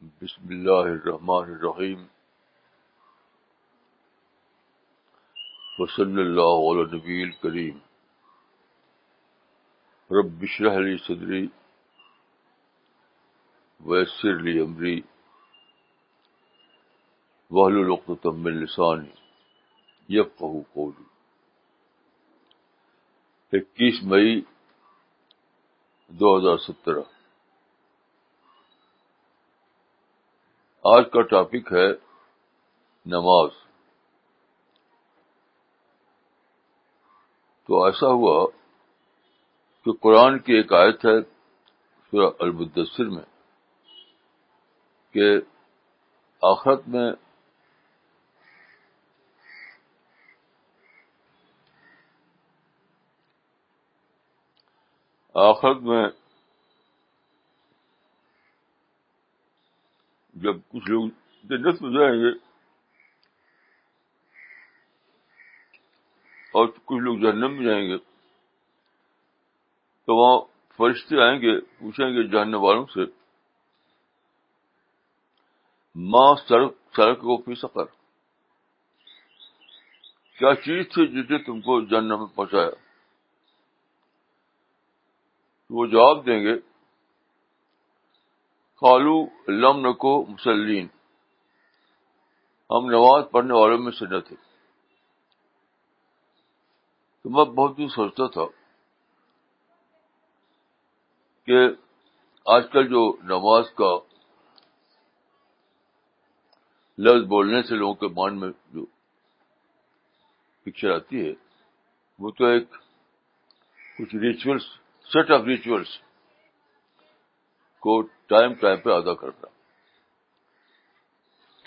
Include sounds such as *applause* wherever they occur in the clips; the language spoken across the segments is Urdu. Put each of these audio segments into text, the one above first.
بسم اللہ الرحمن الرحیم وصلی اللہ علیہ نبی کریم رب بشرح علی صدری ویسر لی عمری وحل من لسانی یفقہ قولی اکیس مئی دو ہزار سترہ آج کا ٹاپک ہے نماز تو ایسا ہوا کہ قرآن کی ایک آیت ہے سورہ المدثر میں کہ آخرت میں آخرت میں جب کچھ لوگ جنت میں جائیں گے اور کچھ لوگ جہنم میں جائیں گے تو وہاں فرشتے آئیں گے پوچھیں گے جاننے والوں سے ماں سڑک سڑک کو پی سکر کیا چیز تھی جس نے تم کو جہنم میں پہنچایا وہ جواب دیں گے لم نکو مسلم ہم نماز پڑھنے والوں میں صنعت تھے تو میں بہت کچھ سوچتا تھا کہ آج کل جو نماز کا لفظ بولنے سے لوگوں کے مان میں جو پکچر آتی ہے وہ تو ایک کچھ ریچولس سیٹ آف ریچولس کو ٹائم ٹائم پہ ادا کرنا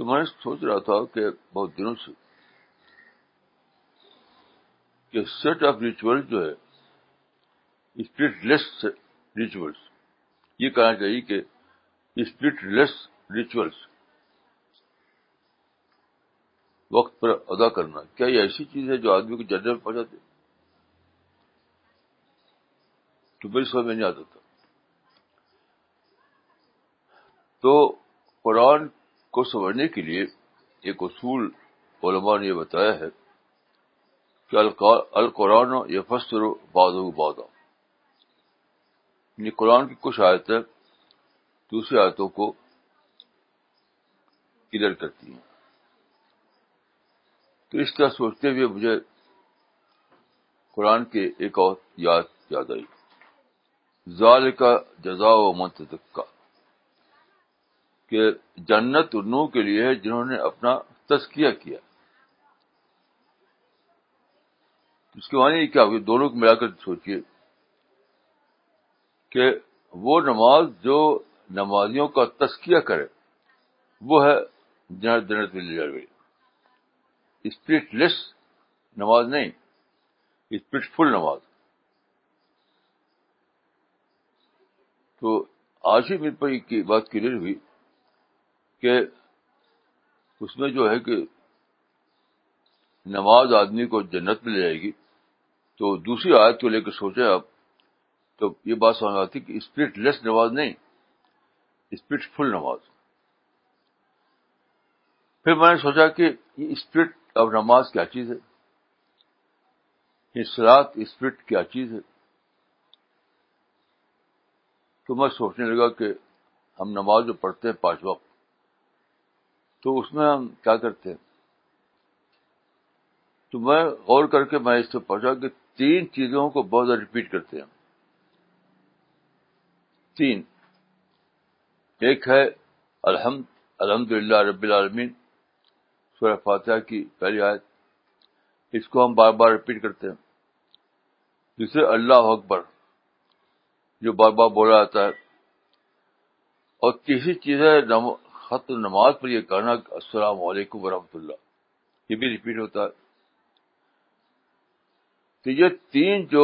میں سوچ رہا تھا کہ بہت دنوں سے کہ سیٹ آف ریچول جو ہے اسپرٹ لیس ریچولس یہ کہنا چاہیے کہ اسپرٹ لیس ریچولس وقت پر ادا کرنا کیا یہ ایسی چیز ہے جو آدمی کو جنرل میں پہنچاتے میری سمجھ میں نہیں آتا تھا تو قرآن کو سمجھنے کے لیے ایک اصول علماء نے یہ بتایا ہے کہ القرآن یعنی قرآن کی کچھ آیتیں دوسری آیتوں کو کلیئر کرتی ہیں تو اس طرح سوچتے ہوئے مجھے قرآن کے ایک اور یاد یاد آئی ظال کا جزا و منتقا کہ جنت نو کے لیے ہے جنہوں نے اپنا تسکیہ کیا اس کے معنی کیا ہوگی دونوں کو ملا کر سوچیے کہ وہ نماز جو نمازیوں کا تسکیہ کرے وہ ہے جائے جنتر اسپرٹ لیس نماز نہیں فل نماز تو آج ہی میرے پر ایک بات کلیئر ہوئی کہ اس میں جو ہے کہ نماز آدمی کو جنت میں لے جائے گی تو دوسری آیت کو لے کے سوچے آپ تو یہ بات سمجھ آتی کہ اسپرٹ لیس نماز نہیں اسپرٹ فل نماز پھر میں نے سوچا کہ یہ اسپرٹ اور نماز کیا چیز ہے یہ سرات اسپرٹ کیا چیز ہے تو میں سوچنے لگا کہ ہم نماز جو پڑھتے ہیں پانچ وقت تو اس میں ہم کیا کرتے ہیں تو میں غور کر کے میں اس سے پہنچا کہ تین چیزوں کو بہت زیادہ ریپیٹ کرتے ہیں تین ایک ہے الحمد الحمد للہ رب العالمین سورہ فاتحہ کی پہلی آیت اس کو ہم بار بار ریپیٹ کرتے ہیں دوسرے اللہ اکبر جو بار بار بولا جاتا ہے اور تیسری ہے خط نماز پر یہ کہنا السلام علیکم ورحمۃ اللہ یہ بھی ریپیٹ ہوتا ہے تو یہ تین جو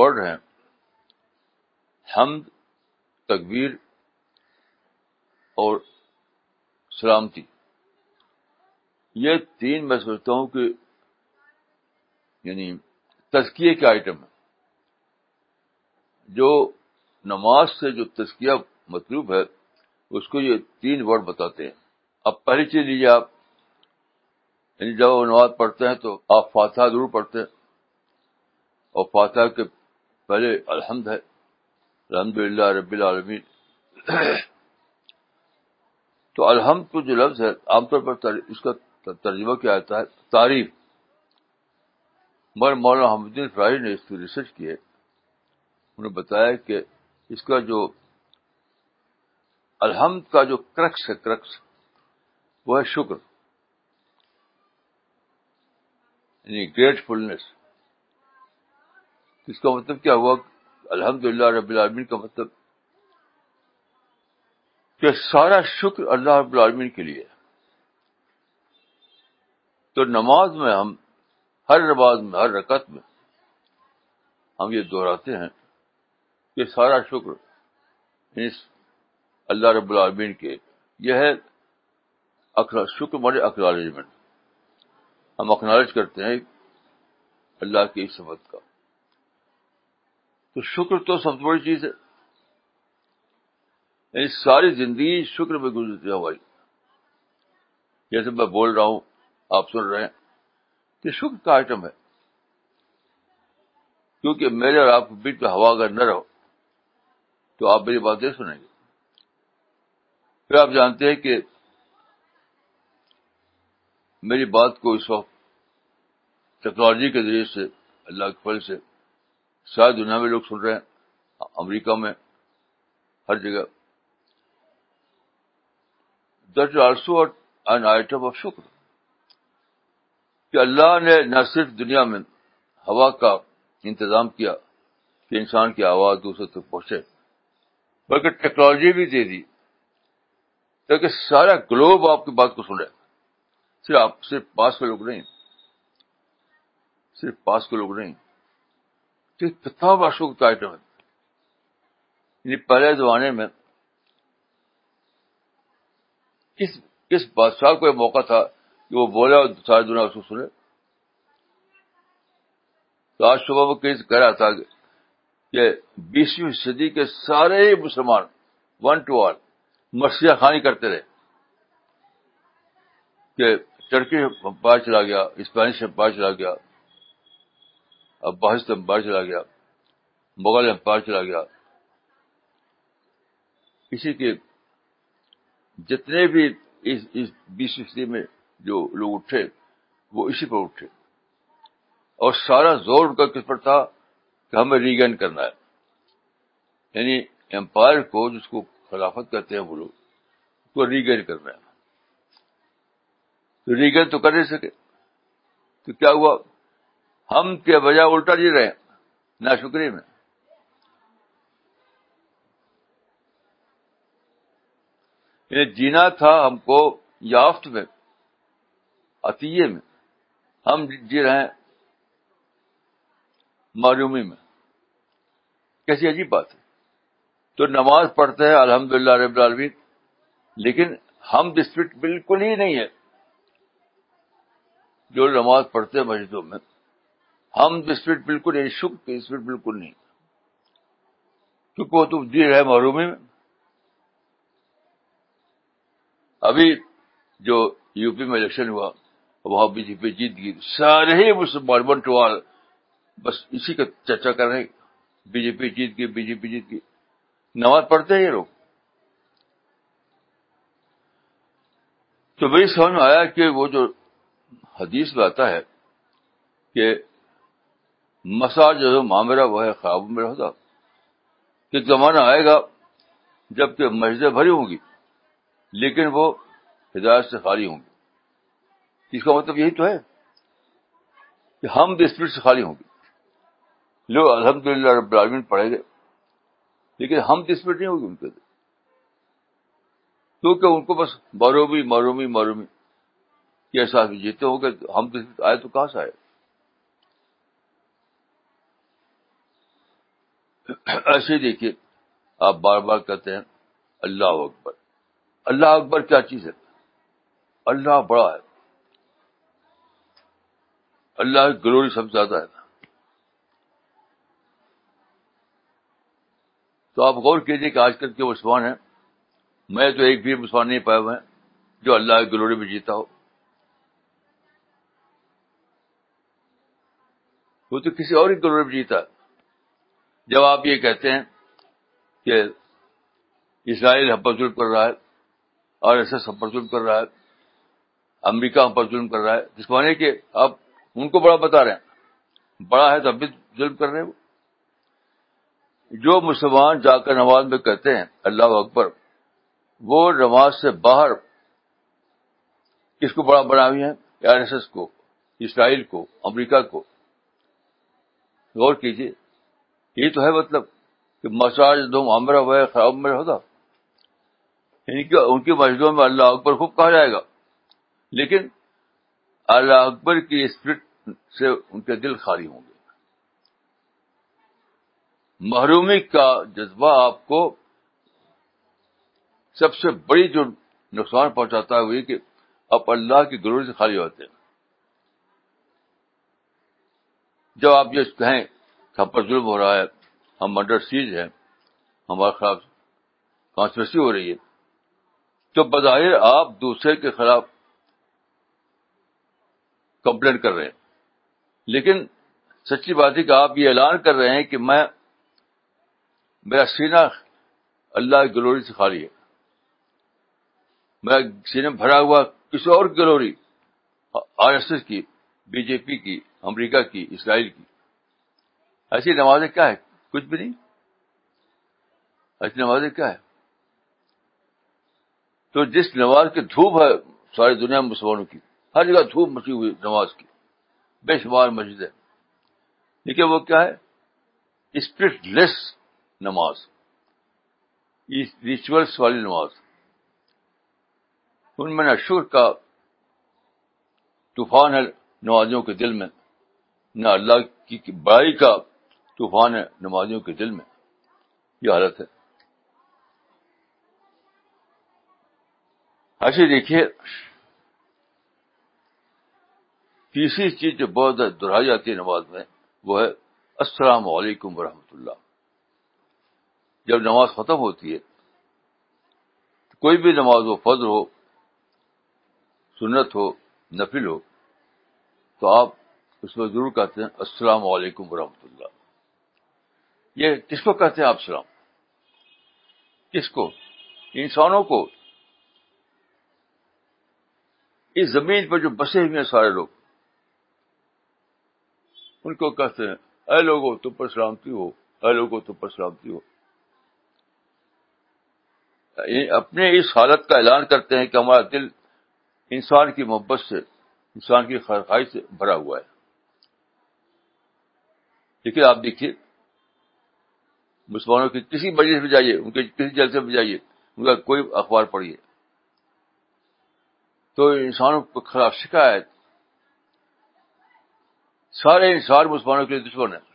ورڈ ہیں حمد تکبیر اور سلامتی یہ تین میں سوچتا ہوں کہ یعنی تزکیے کے آئٹم ہیں جو نماز سے جو تزکیہ مطلوب ہے اس کو یہ تین ورڈ بتاتے ہیں اب پہلی چیز لیجیے آپ یعنی جب وہ نواز پڑھتے ہیں تو آپ فاتحہ ضرور پڑھتے ہیں اور فاتحہ کے پہلے الحمد ہے الحمد للہ رب العالمین تو الحمد کو جو لفظ ہے عام طور پر اس کا ترجمہ کیا آتا ہے تعریف مگر مولانا حمدین فراہی نے اس کی ریسرچ کی ہے انہوں نے بتایا کہ اس کا جو الحمد کا جو کرکس ہے کرکس وہ ہے شکر گریٹ فلنس اس کا مطلب کیا ہوا الحمد للہ رب العالمین کا مطلب کہ سارا شکر اللہ رب العالمین کے لیے تو نماز میں ہم ہر رواز میں ہر رکعت میں ہم یہ دہراتے ہیں کہ سارا شکر یعنی اللہ رب العالمین کے یہ ہے شکر مانے اکنالجمنٹ ہم اکنالج کرتے ہیں اللہ کی سمت کا تو شکر تو سب سے بڑی چیز ہے یعنی ساری زندگی شکر میں گزرتی ہے ہماری جیسے میں بول رہا ہوں آپ سن رہے ہیں کہ شکر کا آئٹم ہے کیونکہ میرے اور آپ کے بیچ میں ہوا اگر نہ رہو تو آپ میری باتیں سنیں گے پھر آپ جانتے ہیں کہ میری بات کو اس وقت ٹیکنالوجی کے ذریعے سے اللہ کے فل سے ساری دنیا میں لوگ سن رہے ہیں امریکہ میں ہر جگہ that also an item of شکر کہ اللہ نے نہ صرف دنیا میں ہوا کا انتظام کیا کہ انسان کی آواز دوسرے تک پہنچے بلکہ ٹیکنالوجی بھی دے دی سارا گلوب آپ کی بات کو سنے صرف آپ صرف پاس کے لوگ نہیں صرف پاس کے لوگ نہیں کتنا یعنی پہلے زمانے میں بادشاہ کو یہ موقع تھا کہ وہ بولے اور ساری دنیا اس کو سنے تو آج صبح وہ کہہ رہا تھا کہ بیسویں صدی کے سارے مسلمان ون ٹو آل مشیا خانی کرتے رہے کہ ٹرکی امپائر چلا گیا اسپینش امپائر چلا گیا افبانست امپائر چلا گیا مغل امپائر چلا گیا اسی کے جتنے بھی اس اس بیس میں جو لوگ اٹھے وہ اسی پر اٹھے اور سارا زور ان کا کس پر تھا کہ ہمیں ریگین کرنا ہے یعنی امپائر کو جس کو خلافت کرتے ہیں وہ لوگ کو ریگین کرنا ہے تو ریگین تو کر نہیں سکے تو کیا ہوا ہم کے وجہ الٹا جی رہے ہیں نہ شکریہ میں یعنی جینا تھا ہم کو یافت میں عطیے میں ہم جی رہے ہیں معلومی میں کیسی عجیب بات ہے تو نماز پڑھتے ہیں الحمد للہ رب العالمین لیکن ہم ڈسپٹ بالکل ہی نہیں ہے جو نماز پڑھتے ہیں مسجدوں میں ہم بالکل بس فٹ بالکل بالکل نہیں کیونکہ وہ تو دیر ہے محرومی میں ابھی جو یو پی میں الیکشن ہوا وہاں بی جے پی جیت گئی سارے ہی آل بس اسی کا چرچا کر رہے بی جے پی جیت گئی بی جے پی جیت گئی نماز پڑھتے ہیں یہ لوگ تو میری سمجھ میں آیا کہ وہ جو حدیث لاتا ہے کہ مسا جو ہے وہ ہے خواب میں رہتا کہ زمانہ آئے گا جب کہ مسجدیں بھری ہوں گی لیکن وہ ہدایت سے خالی ہوں گی اس کا مطلب یہی تو ہے کہ ہم بھی اسپرٹ سے خالی ہوں گے لوگ الحمد للہ رب العالمین پڑھیں گے لیکن ہم ڈسپیٹ نہیں ہوگی ان کے کیونکہ ان کو بس مرومی مرومی مرومی کیسا احساس جیتے ہوں گے ہم آئے تو کہاں سے آئے ایسے ہی دیکھیے آپ بار بار کہتے ہیں اللہ اکبر اللہ اکبر کیا چیز ہے اللہ بڑا ہے اللہ گلوری سب زیادہ ہے نا تو آپ غور کیجیے کہ آج کل کے مسلمان ہیں میں تو ایک بھی مسلمان نہیں پائے ہوئے ہیں جو اللہ کے گلوری میں جیتا ہو وہ تو کسی اور ہی گلوری میں جیتا ہے جب آپ یہ کہتے ہیں کہ اسرائیل ہم پر ظلم کر رہا ہے آر ایس ایس ہم پر ظلم کر رہا ہے امریکہ ہم پر ظلم کر رہا ہے جس کو کہ آپ ان کو بڑا بتا رہے ہیں بڑا ہے تب بھی ظلم کر رہے ہیں وہ جو مسلمان جا کر نماز میں کہتے ہیں اللہ اکبر وہ نماز سے باہر کس کو بڑا بنا ہوئی ہے آر ایس ایس کو اسرائیل کو امریکہ کو غور کیجیے یہ تو ہے مطلب کہ مساج دومرا ہوا ہوئے خراب میں ہوگا یعنی ان کی مسجدوں میں اللہ اکبر خوب کہا جائے گا لیکن اللہ اکبر کی اسپرٹ سے ان کے دل خالی ہوں گے محرومی کا جذبہ آپ کو سب سے بڑی جو نقصان پہنچاتا ہے وہی کہ آپ اللہ کی گروری سے خالی ہوتے ہیں جب آپ یہ کہیں کہ ہم پر ظلم ہو رہا ہے ہم انڈر سیز ہیں ہمارے خلاف کانسپریسی ہو رہی ہے تو بظاہر آپ دوسرے کے خلاف کمپلین کر رہے ہیں لیکن سچی بات ہے کہ آپ یہ اعلان کر رہے ہیں کہ میں میرا سینا اللہ کی گلوری سے خالی ہے میرا سینہ بھرا ہوا کسی اور گلوری آر ایس ایس کی بی جے پی کی امریکہ کی اسرائیل کی ایسی نمازیں کیا ہے کچھ بھی نہیں ایسی نمازیں کیا ہے تو جس نماز کی دھوپ ہے ساری دنیا میں مسلمانوں کی ہر جگہ دھوپ مچی ہوئی نماز کی بے شمار مسجد ہے لیکن وہ کیا ہے اسپرٹ لیس نماز ریچولس والی نماز ان میں نہ کا طوفان ہے نمازیوں کے دل میں نہ اللہ کی بڑائی کا طوفان ہے نمازیوں کے دل میں یہ حالت ہے ایسے دیکھیے تیسری چیز جو بہت زیادہ دہرائی جاتی ہے نماز میں وہ ہے السلام علیکم ورحمۃ اللہ جب نماز ختم ہوتی ہے کوئی بھی نماز ہو فضر ہو سنت ہو نفل ہو تو آپ اس میں ضرور کہتے ہیں السلام علیکم ورحمۃ اللہ یہ کس کو کہتے ہیں آپ سلام کس کو انسانوں کو اس زمین پر جو بسے ہوئے ہیں سارے لوگ ان کو کہتے ہیں اے لوگوں تم پر سلامتی ہو اے لوگوں تم پر سلامتی ہو اپنے اس حالت کا اعلان کرتے ہیں کہ ہمارا دل انسان کی محبت سے انسان کی خرخائی سے بھرا ہوا ہے لیکن آپ دیکھیے مسلمانوں کی کسی مجلس میں جائیے ان کے کسی جلسے میں جائیے ان کا کوئی اخبار پڑھیے تو انسانوں کے خلاف شکایت سارے انسان مسلمانوں کے لیے دشمن ہیں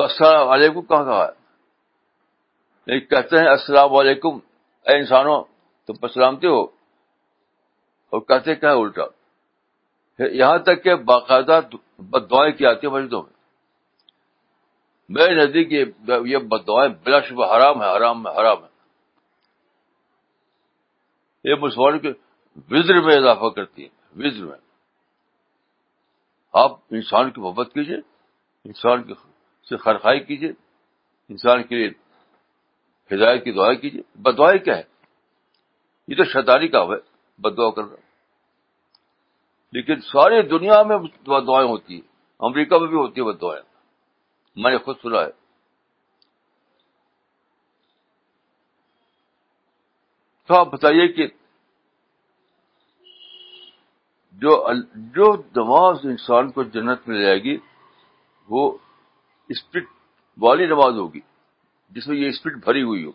تو السلام علیکم کہاں کہا ہے کہتے ہیں السلام علیکم اے انسانوں تم پر سلامتی ہو اور کہتے ہے الٹا یہاں تک کہ باقاعدہ بدوائیں کی آتی ہیں مسجدوں میں میرے نزدیک یہ بدوائیں شبہ حرام ہے حرام ہے حرام ہے یہ مسلمانوں کے وزر میں اضافہ کرتی ہیں وزر میں آپ انسان کی محبت کیجیے انسان کی سے خرخائی کیجیے انسان کے لیے ہدایت کی دعائیں کیجیے بدوائے کیا ہے یہ تو شیطانی کا ہے بدعا کرنا کر رہا لیکن ساری دنیا میں دعائیں ہوتی ہیں امریکہ میں بھی ہوتی ہے بدوائیں دعائیں میں نے خود سنا ہے تو آپ بتائیے کہ جو دماغ انسان کو جنت لے جائے گی وہ اسپرٹ والی نماز ہوگی جس میں یہ اسپرٹ بھری ہوئی ہو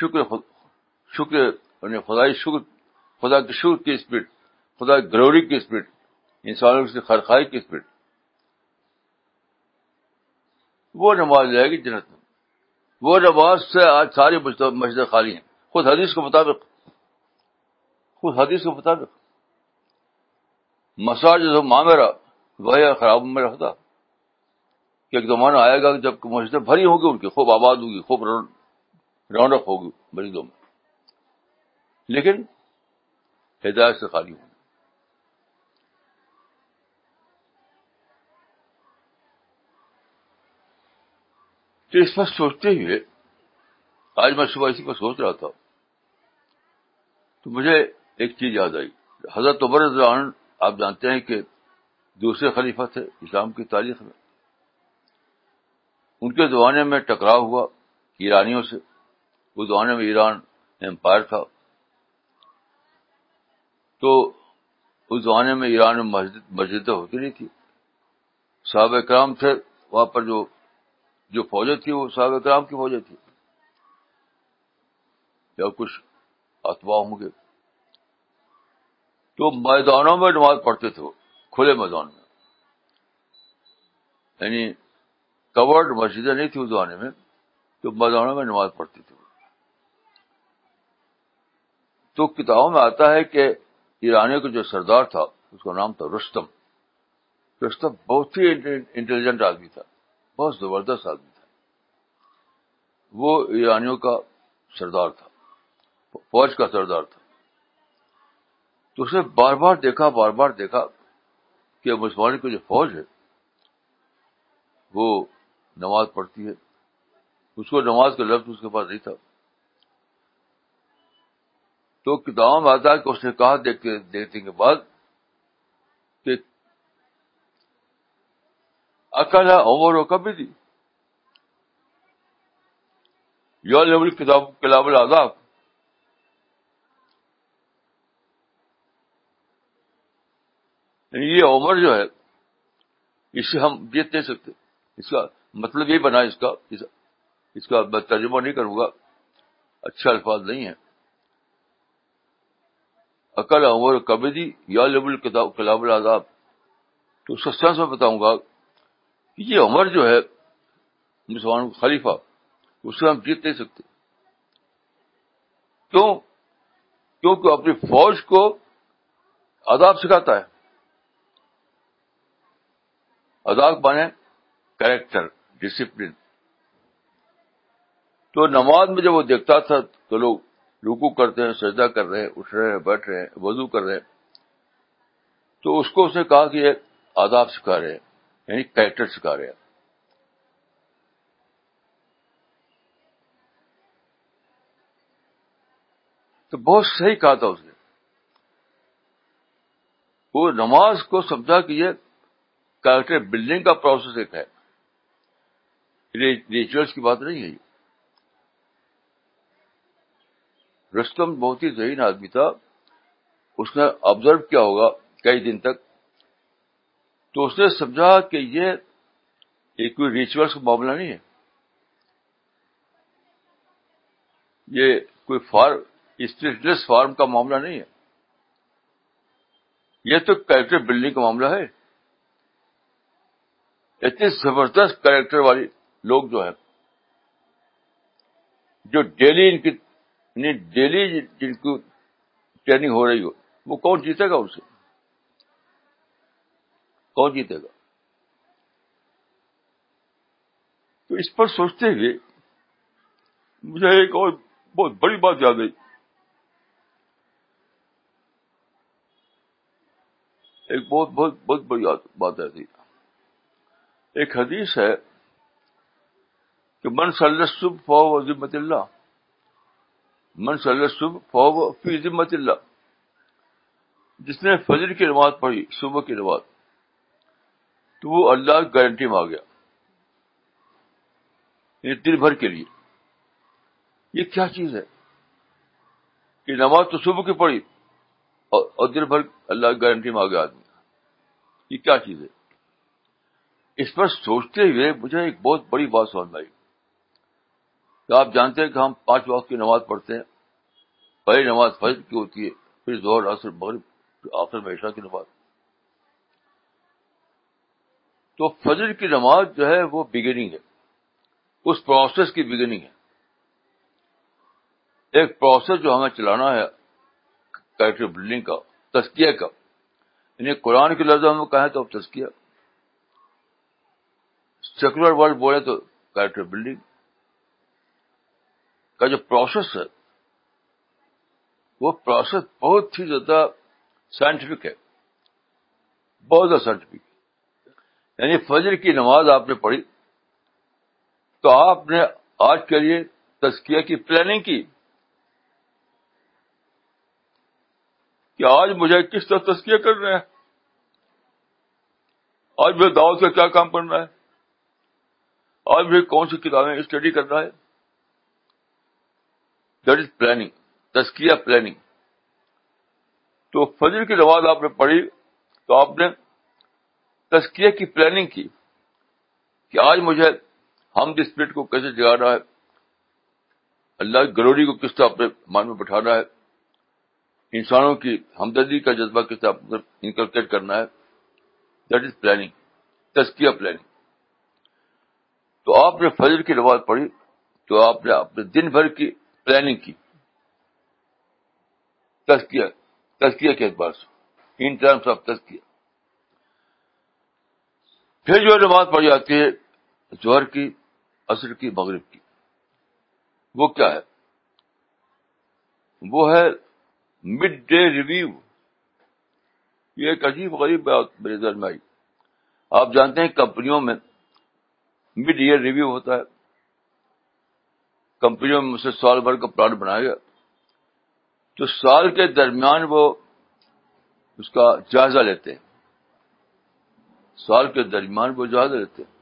شکر یعنی خدا شکر خدا شکر کی اسپرٹ خدا گلوری کی اسپرٹ انسانوں سے خرخائی کی اسپرٹ وہ نماز جائے گی جنت میں وہ نماز سے آج ساری مسجد خالی ہیں خود حدیث کے مطابق خود حدیث کے مطابق مساج جو رہا وہ خراب میں رہتا کہ ایک زمانہ آئے گا جب مسجدیں بھری ہوں گی ان کی خوب آباد ہوگی خوب رونق ہوگی مریضوں میں لیکن ہدایت سے خالی ہوں تو اس پر سوچتے ہوئے آج میں صبح اسی پر سوچ رہا تھا تو مجھے ایک چیز یاد آئی حضرت رضوان آپ جانتے ہیں کہ دوسرے خلیفہ تھے اسلام کی تاریخ میں ان کے زمانے میں ٹکراؤ ہوا ایرانیوں سے اس زمانے میں ایران امپائر تھا تو اس زمانے میں ایران میں مسجدیں ہوتی نہیں تھی صحابہ کرام تھے وہاں پر جو جو فوجیں تھی وہ صحابہ کرام کی فوجیں تھی یا کچھ اتوا ہوں گے تو میدانوں میں نماز پڑھتے تھے کھلے میدان میں یعنی کورڈ مسجدیں نہیں تھی زمانے میں تو مدانوں میں نماز پڑھتی تھی تو کتابوں میں آتا ہے کہ ایرانی کا جو سردار تھا اس کا نام تھا رستم رستم بہت ہی انٹیلیجنٹ آدمی تھا بہت زبردست آدمی تھا وہ ایرانیوں کا سردار تھا فوج کا سردار تھا تو اس نے بار بار دیکھا بار بار دیکھا کہ مسلمانوں کی جو فوج ہے وہ نماز پڑھتی ہے اس کو نماز کا لفظ اس کے پاس نہیں تھا تو کتاب میں آزاد کو اس نے کہا دیکھنے کے بعد کہ عمر ہو کبھی تھی یو لیول کتاب کلاب العذاب یعنی یہ عمر جو ہے اسے ہم جیت نہیں سکتے اس کا مطلب یہ بنا اس کا اس کا میں ترجمہ نہیں کروں گا اچھے الفاظ نہیں ہے اکل عمر کبدی یا لب الکتاب کلاب العذاب تو اس سینس میں بتاؤں گا کہ یہ عمر جو ہے مسلمان کا خلیفہ اس سے ہم جیت نہیں سکتے کیوں کیونکہ اپنی فوج کو آداب سکھاتا ہے عذاب بانے کریکٹر ڈسپلن تو نماز میں جب وہ دیکھتا تھا تو لوگ رکو کرتے ہیں سجدہ کر رہے ہیں اٹھ رہے ہیں بیٹھ رہے ہیں وضو کر رہے ہیں تو اس کو اس نے کہا کہ یہ آداب سکھا رہے ہیں یعنی کیریکٹر سکھا رہے ہیں تو بہت صحیح کہا تھا اس نے وہ نماز کو سمجھا کہ یہ کیریکٹر بلڈنگ کا پروسیس ایک ہے ریچولس کی بات نہیں ہے یہ بہت ہی ذہین آدمی تھا اس نے آبزرو کیا ہوگا کئی دن تک تو اس نے سمجھا کہ یہ کوئی ریچولس کا معاملہ نہیں ہے یہ کوئی فارم اسٹیٹلیس فارم کا معاملہ نہیں ہے یہ تو کریکٹر بلڈنگ کا معاملہ ہے اتنی زبردست کریکٹر والی لوگ جو ہیں جو ڈیلی ان کی ڈیلی یعنی جن کی ٹریننگ ہو رہی ہو وہ کون جیتے گا اسے کون جیتے گا تو اس پر سوچتے ہوئے مجھے ایک اور بہت بڑی بات یاد آئی ایک بہت بہت بہت بڑی بات ہے ایک حدیث ہے کہ من صلی صبح فو و ذمت اللہ من صلی صبح فو فی ذمت اللہ جس نے فجر کی نماز پڑھی صبح کی نماز تو وہ اللہ گارنٹی میں آ گیا یعنی دن بھر کے لیے یہ کیا چیز ہے کہ نماز تو صبح کی پڑھی اور دن بھر اللہ گارنٹی میں آ گیا آدمی یہ کیا چیز ہے اس پر سوچتے ہوئے مجھے ایک بہت بڑی بات میں آئی آپ جانتے ہیں کہ ہم پانچ وقت کی نماز پڑھتے ہیں پہلی نماز فجر کی ہوتی ہے پھر زہر عصر مغرب آخر میں عشاء کی نماز تو فجر کی نماز جو ہے وہ بگننگ ہے اس پروسیس کی بگننگ ہے ایک پروسیس جو ہمیں چلانا ہے کریکٹر بلڈنگ کا تسکیہ کا یعنی قرآن کی لفظ ہم کہیں تو تسکیہ سیکولر ورلڈ بولے تو کریکٹر بلڈنگ کا جو پروسیس ہے وہ پروسیس بہت ہی زیادہ سائنٹیفک ہے بہت زیادہ سائنٹیفک یعنی فجر کی نماز آپ نے پڑھی تو آپ نے آج کے لیے تزکیہ کی پلاننگ کی کہ آج مجھے کس طرح کر کرنا ہے آج مجھے دعوت کا کیا کام کرنا ہے آج مجھے کون سی کتابیں اسٹڈی کرنا ہے دیٹ از پلاننگ پلاننگ تو فجر کی نماز آپ نے پڑھی تو آپ نے کی کی پلاننگ کہ آج مجھے ہم کو کیسے جگانا ہے اللہ کی گلوری کو کس طرح اپنے مان میں بٹھانا ہے انسانوں کی ہمدردی کا جذبہ کس طرح انکلکیٹ کرنا ہے دیٹ تسکیہ پلاننگ تو آپ نے فجر کی رواج پڑھی تو آپ نے اپنے دن بھر کی پلاننگ کی تزکیہ تزکیہ کے اعتبار سے ان ٹرمس آف تزکیہ پھر جو ہے نماز پڑھی جاتی ہے جوہر کی عصر کی مغرب کی وہ کیا ہے وہ ہے مڈ ڈے ریویو یہ ایک عجیب غریب بات میری نظر میں آئی آپ جانتے ہیں کمپنیوں میں مڈ ایئر ریویو ہوتا ہے کمپنیوں میں مجھ سے سال بھر کا پلان بنایا گیا تو سال کے درمیان وہ اس کا جائزہ لیتے ہیں سال کے درمیان وہ جائزہ لیتے ہیں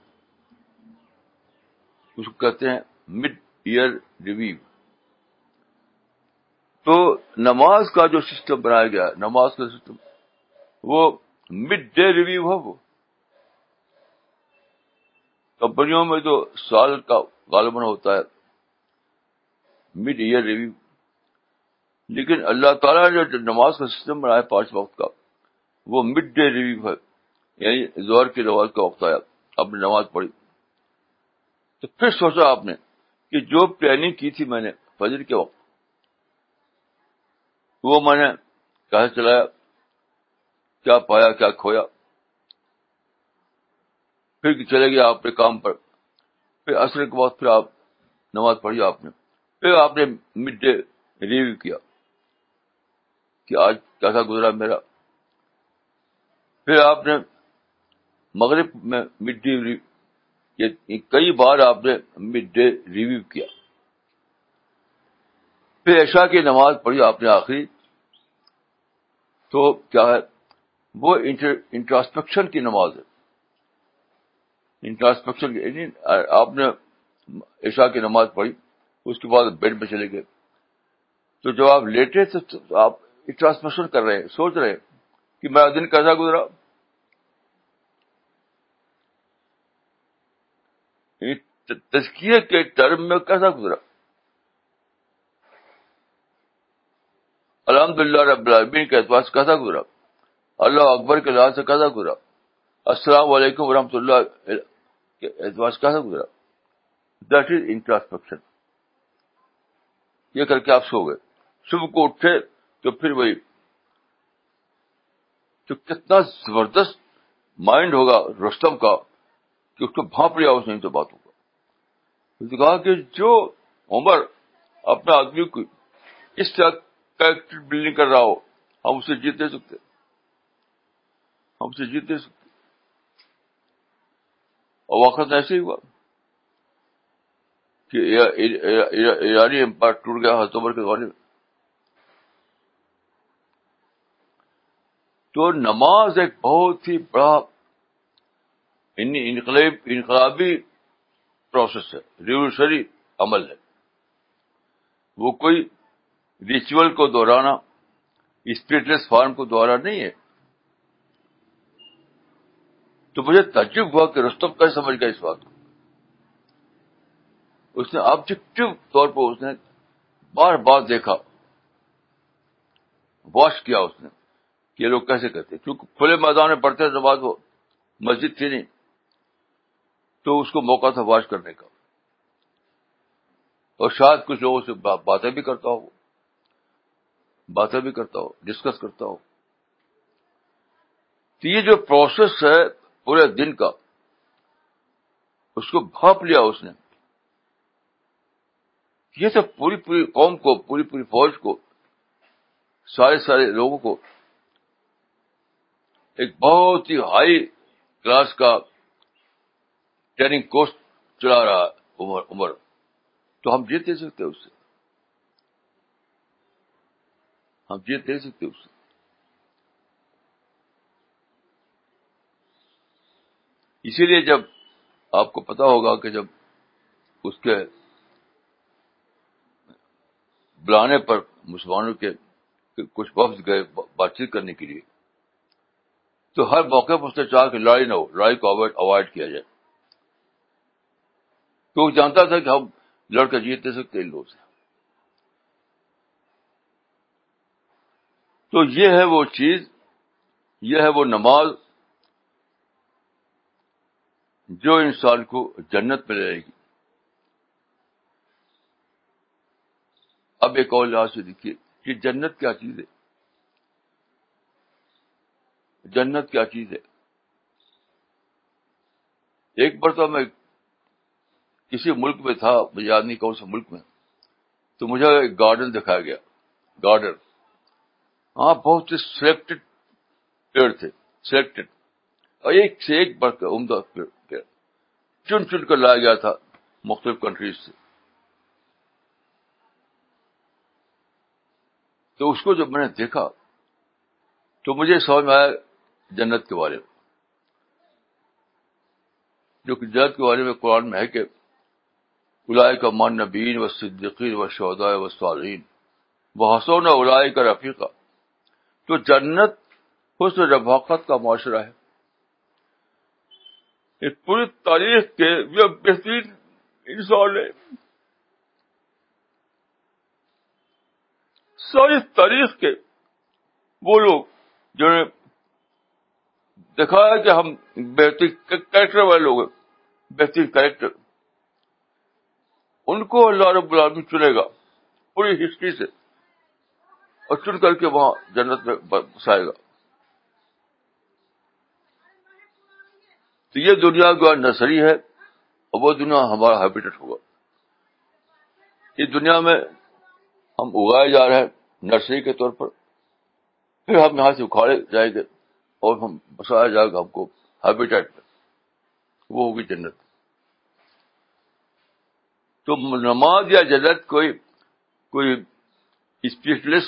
اس کو کہتے ہیں مڈ ایئر ریویو تو نماز کا جو سسٹم بنایا گیا نماز کا سسٹم وہ مڈ ڈے ریویو ہے وہ کمپنیوں میں جو سال کا غالباً ہوتا ہے مڈ ایئر ریویو لیکن اللہ تعالیٰ نے جو نماز کا سسٹم بنایا پانچ وقت کا وہ مڈ ڈے ریویو ہے یعنی زہر کی نماز کا وقت آیا آپ نے نماز پڑھی تو پھر سوچا آپ نے کہ جو پلاننگ کی تھی میں نے فجر کے وقت وہ میں نے کہاں چلایا کیا پایا کیا کھویا پھر چلے گیا آپ کے کام پر پھر اصل کے بعد پھر آپ نماز پڑھی آپ نے پھر آپ نے مڈ ڈے ریویو کیا کہ آج کیسا گزرا میرا پھر آپ نے مغرب میں مڈ ڈے یعنی کئی بار آپ نے مڈ ڈے ریویو کیا پھر ایشا کی نماز پڑھی آپ نے آخری تو کیا ہے وہ انٹراسپیکشن کی نماز ہے انٹراسپیکشن یعنی آپ نے ایشا کی نماز پڑھی اس کے بعد بیڈ میں چلے گئے تو جب آپ لیٹے تو آپ ٹرانسمیشن کر رہے ہیں سوچ رہے ہیں کہ میرا دن کیسا گزرا یعنی کے ٹرم میں کیسا گزرا الحمد للہ رب العبین کے اعتبار سے کیسا گزرا اللہ اکبر کے لحاظ سے کیسا گزرا السلام علیکم و اللہ کے اعتبار سے کیسا گزرا دیٹ از انٹراسپیکشن یہ کر کے آپ سو گئے صبح کو اٹھے تو پھر وہی تو کتنا زبردست مائنڈ ہوگا رستم کا کہ اس کو بھاپ لیا اس نہیں تو بات ہوگا تو کہا کہ جو عمر اپنے آدمی کو اس طرح کریکٹر بلڈنگ کر رہا ہو ہم اسے جیت نہیں سکتے ہم اسے جیت نہیں سکتے اور وقت ایسے ہی ہوا ایرانی امپائر ٹوٹ گیا پر کے میں تو نماز ایک بہت ہی بڑا انقلابی پروسیس ہے ریولیوشنری عمل ہے وہ کوئی ریچول کو دہرانا اسپرٹلیس فارم کو دوہرانا نہیں ہے تو مجھے تعجب ہوا کہ رستم کیسے سمجھ گیا اس بات کو اس نے آبجیکٹو طور پر اس نے بار بار دیکھا واش کیا اس نے کہ یہ لوگ کیسے کرتے کیونکہ کھلے میدان میں پڑھتے تھے بعد وہ مسجد تھی نہیں تو اس کو موقع تھا واش کرنے کا اور شاید کچھ لوگوں سے باتیں بھی کرتا ہو باتیں بھی کرتا ہو ڈسکس کرتا ہو تو یہ جو پروسیس ہے پورے دن کا اس کو بھاپ لیا اس نے یہ سب پوری پوری قوم کو پوری پوری فوج کو سارے سارے لوگوں کو ایک بہت ہی ہائی کلاس کا ٹریننگ کورس چلا رہا عمر عمر تو ہم جیت دے سکتے اس سے ہم جیت دے سکتے اس سے اسی لیے جب آپ کو پتا ہوگا کہ جب اس کے بلانے پر مسلمانوں کے کچھ وقت گئے بات چیت کرنے کے لیے تو ہر موقع پر اس نے چاہا کہ لڑائی نہ ہو لڑائی کو اوائڈ کیا جائے تو وہ جانتا تھا کہ ہم لڑ کر جیت سکتے ان لوگوں سے تو یہ ہے وہ چیز یہ ہے وہ نماز جو انسان کو جنت میں لے گی اب ایک اور لحاظ سے دیکھیے کہ جنت کیا چیز ہے جنت کیا چیز ہے ایک بار تو میں کسی ملک میں تھا مجھے یاد نہیں تو مجھے ایک گارڈن دکھایا گیا گارڈن ہاں بہت ہی سلیکٹڈ پیڑ تھے سلیکٹڈ اور ایک سے ایک بڑھ عمدہ پیڑ چن چن کر لایا گیا تھا مختلف کنٹریز سے تو اس کو جب میں نے دیکھا تو مجھے سمجھ میں آیا جنت کے بارے میں جو کہ جنت کے بارے میں قرآن میں ہے کہ الائے کا مان نبین و صدیقین و شودا و سالین و حسون رفیقہ تو جنت حسن رفاقت کا معاشرہ ہے ایک پوری تاریخ کے بہترین انسان ہے ساری تاریخ کے وہ لوگ جنہوں نے دکھایا کہ ہم بہترین بہترین کریکٹر کریکٹر والے لوگ ہیں ان کو اللہ رب العالمین چنے گا پوری ہسٹری سے اور چن کر کے وہاں جنت میں بسائے گا تو یہ دنیا جو نرسری ہے اور وہ دنیا ہمارا ہیبیٹیٹ ہوگا اس دنیا میں ہم اگائے جا رہے ہیں نرسری کے طور پر پھر ہم یہاں سے اکھاڑے جائیں گے اور ہم بسایا جائے گا ہم کو ہیبیٹ وہ ہوگی جنت تو نماز یا جنت کوئی کوئی اسپیشلس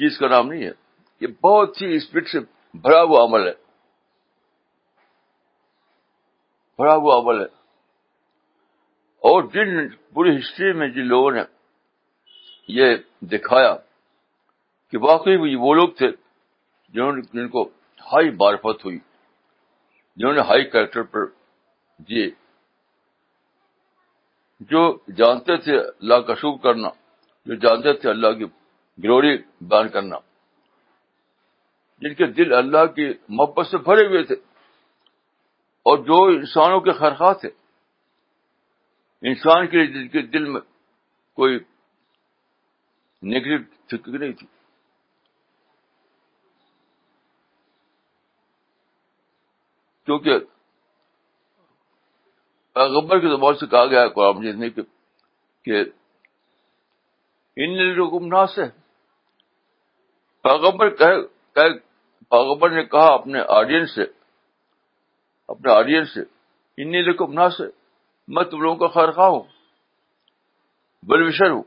چیز کا نام نہیں ہے یہ بہت ہی اسپیڈ سے بھرا ہوا عمل ہے بھرا ہوا عمل ہے اور جن پوری ہسٹری میں جن لوگوں نے یہ دکھایا کہ واقعی وہ لوگ تھے جنہوں نے جن کو ہائی بارفت ہوئی جنہوں نے ہائی کریکٹر پر جی جو جانتے تھے اللہ کا شب کرنا جو جانتے تھے اللہ کی گلوری بیان کرنا جن کے دل اللہ کی محبت سے بھرے ہوئے تھے اور جو انسانوں کے تھے انسان کے جن کے دل میں کوئی نیگیٹو تھنکنگ نہیں تھی کیونکہ پیغمبر کے زبان سے کہا گیا ہے قرآن مجید نے کہ ان لوگوں ناس ہے پیغمبر کہے کہے پیغمبر نے کہا اپنے آڈینس سے اپنے آڈینس سے ان لوگوں ناس ہے میں تم لوگوں کا خیر خواہ ہوں بلوشر ہوں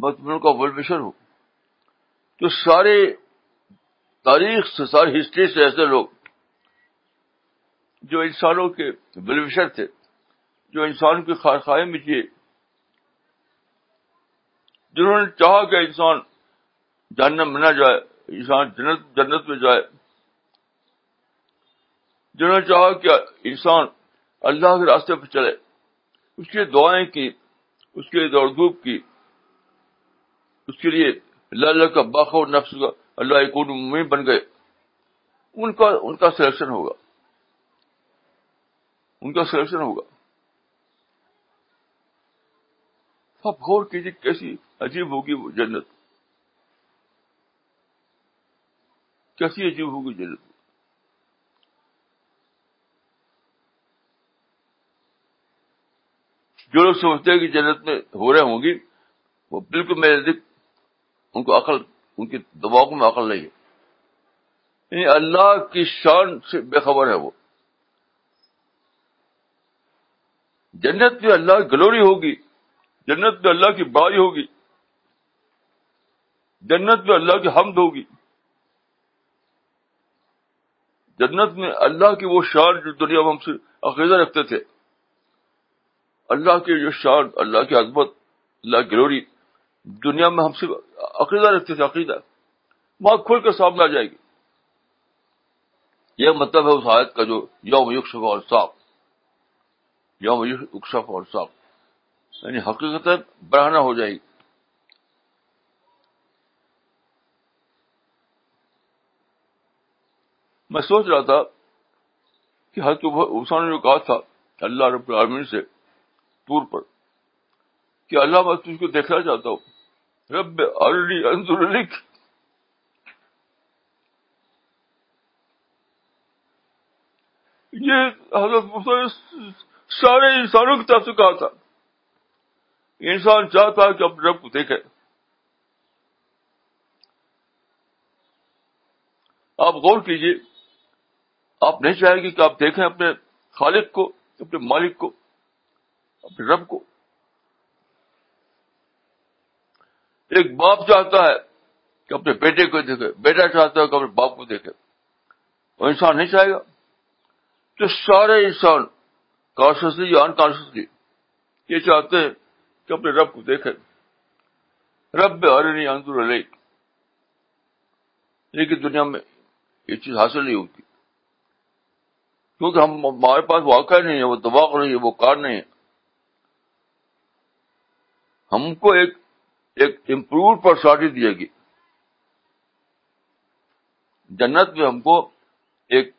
بتم کا مشن ہو تو سارے تاریخ سے ساری ہسٹری سے ایسے لوگ جو انسانوں کے بلوشر تھے جو انسان کی جنہوں نے چاہا کہ انسان میں نہ جائے انسان جنت جنت میں جائے جنہوں نے چاہا کہ انسان اللہ کے راستے پہ چلے اس کے دعائیں کی اس کے دوڑ دھوپ کی اس کے لیے اللہ اللہ کا باخ کا اللہ بن گئے ان ان کا کا سلیکشن ہوگا ان کا سلیکشن ہوگا آپ غور کیجیے کیسی عجیب ہوگی وہ جنت کیسی عجیب ہوگی جنت جو لوگ سمجھتے ہیں کہ جنت میں ہو رہے ہوں گی وہ بالکل میں ان کو عقل ان کے دباؤ میں عقل نہیں ہے یعنی اللہ کی شان سے بے خبر ہے وہ جنت میں اللہ کی گلوری ہوگی جنت میں اللہ کی بڑائی ہوگی جنت میں اللہ کی حمد ہوگی جنت میں اللہ کی وہ شان جو دنیا میں ہم سے عقیدہ رکھتے تھے اللہ کی جو شان اللہ کی عظمت اللہ کی گلوری دنیا میں ہم صرف عقیدہ رکھتے تھے عقیدہ وہاں کھل کے سامنے آ جائے گی یہ مطلب ہے اس حایت کا جو یوم یوکشف اور صاف یوم یوکشف اور صاف یعنی حقیقت بڑھانا ہو جائے گی میں سوچ رہا تھا کہ حضرت عثمان نے جو کہا تھا اللہ رب العالمین سے ٹور پر کہ اللہ میں تجھ کو دیکھنا چاہتا ہوں رب لکھ یہ مسلم سارے انسانوں کی طرف سے کہا تھا انسان چاہتا ہے کہ اپنے رب کو دیکھے آپ غور کیجیے آپ نہیں چاہیں گے کہ آپ دیکھیں اپنے خالق کو اپنے مالک کو اپنے رب کو ایک باپ چاہتا ہے کہ اپنے بیٹے کو دیکھے بیٹا چاہتا ہے کہ اپنے باپ کو دیکھے وہ انسان نہیں چاہے گا تو سارے انسان کانشیسلی یا انکانشیسلی یہ چاہتے ہیں کہ اپنے رب کو دیکھے رب میں اندر نہیں لیکن دنیا میں یہ چیز حاصل نہیں ہوتی کیونکہ ہم ہمارے پاس واقع نہیں ہے وہ دباغ نہیں ہے وہ کار نہیں ہے ہم کو ایک ایک امپروو پرسنالٹی دیے گی جنت میں ہم کو ایک